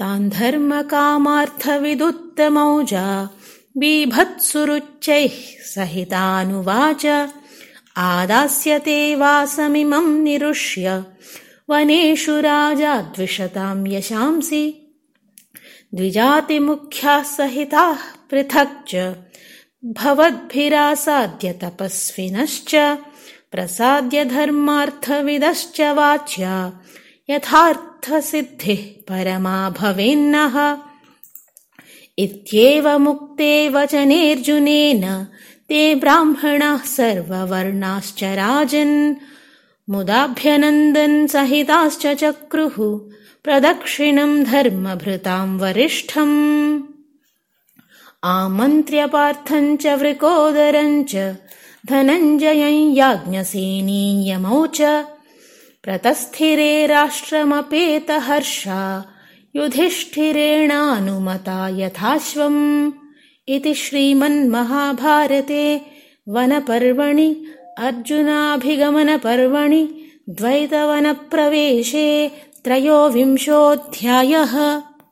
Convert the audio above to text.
तान् धर्मकामार्थविदुत्तमौजा बीभत्सुरुच्चैः सहितानुवाच आदास्यते वासमिमम् निरुष्य वनेषु राजा द्विषताम् यशांसि द्विजातिमुख्याः सहिताः पृथक् च भवद्भिरासाद्य तपस्विनश्च प्रसाद्य धर्मार्थविदश्च वाच्या यथार्थसिद्धिः परमा भवेन्नः। इत्येवमुक्ते वचनेऽर्जुनेन ते ब्राह्मणाः सर्ववर्णाश्च राजन्। मुदाभ्यनन्दन् सहिताश्च चक्रुः प्रदक्षिणम् धर्मभृताम् वरिष्ठम्। आमन्त्र्य पार्थम् च वृकोदरम् च धनञ्जयम् याज्ञसेनीयमौ च प्रतस्थिरे राष्ट्रमपेतहर्षा युधिष्ठिरेणानुमता यथाश्वम् इति श्रीमन्महाभारते वनपर्वणि अर्जुनाभिगमनपर्वणि द्वैतवनप्रवेशे त्रयोविंशोऽध्यायः